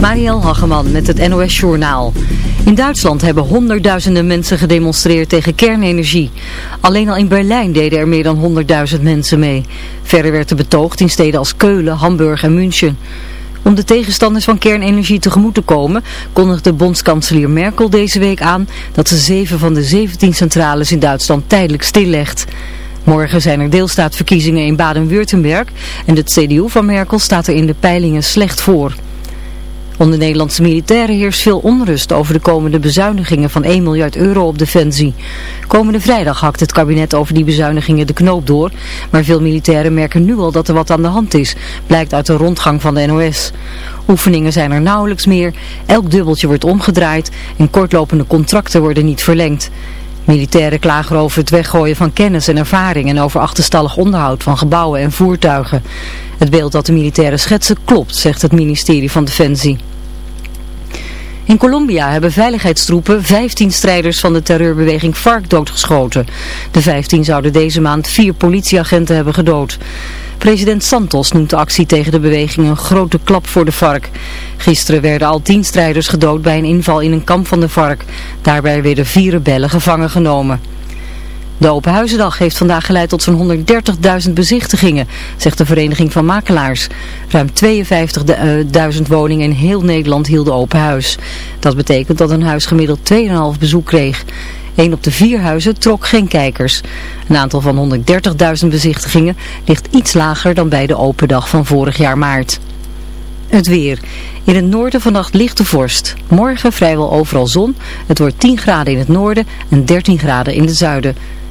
Marielle Hageman met het NOS Journaal. In Duitsland hebben honderdduizenden mensen gedemonstreerd tegen kernenergie. Alleen al in Berlijn deden er meer dan 100.000 mensen mee. Verder werd er betoogd in steden als Keulen, Hamburg en München. Om de tegenstanders van kernenergie tegemoet te komen, kondigde bondskanselier Merkel deze week aan dat ze zeven van de 17 centrales in Duitsland tijdelijk stillegt. Morgen zijn er deelstaatverkiezingen in Baden-Württemberg en de CDU van Merkel staat er in de peilingen slecht voor. Onder Nederlandse militairen heerst veel onrust over de komende bezuinigingen van 1 miljard euro op defensie. Komende vrijdag hakt het kabinet over die bezuinigingen de knoop door, maar veel militairen merken nu al dat er wat aan de hand is, blijkt uit de rondgang van de NOS. Oefeningen zijn er nauwelijks meer, elk dubbeltje wordt omgedraaid en kortlopende contracten worden niet verlengd. Militairen klagen over het weggooien van kennis en ervaring en over achterstallig onderhoud van gebouwen en voertuigen. Het beeld dat de militairen schetsen klopt, zegt het ministerie van Defensie. In Colombia hebben veiligheidstroepen 15 strijders van de terreurbeweging FARC doodgeschoten. De 15 zouden deze maand vier politieagenten hebben gedood. President Santos noemt de actie tegen de beweging een grote klap voor de FARC. Gisteren werden al tien strijders gedood bij een inval in een kamp van de FARC. Daarbij werden vier rebellen gevangen genomen. De Open Huizendag heeft vandaag geleid tot zo'n 130.000 bezichtigingen, zegt de Vereniging van Makelaars. Ruim 52.000 woningen in heel Nederland hielden open huis. Dat betekent dat een huis gemiddeld 2,5 bezoek kreeg. Een op de vier huizen trok geen kijkers. Een aantal van 130.000 bezichtigingen ligt iets lager dan bij de open dag van vorig jaar maart. Het weer. In het noorden vannacht lichte vorst. Morgen vrijwel overal zon. Het wordt 10 graden in het noorden en 13 graden in het zuiden.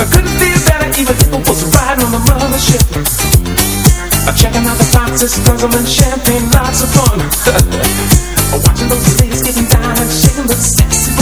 I couldn't feel better even if it was a ride on the mothership. Checking out the boxes, guzzling champagne, lots of fun. Watching those ladies getting down and shaking the sexy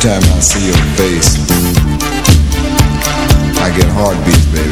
time I see your face I get heartbeats, baby.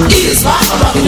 It's my rock.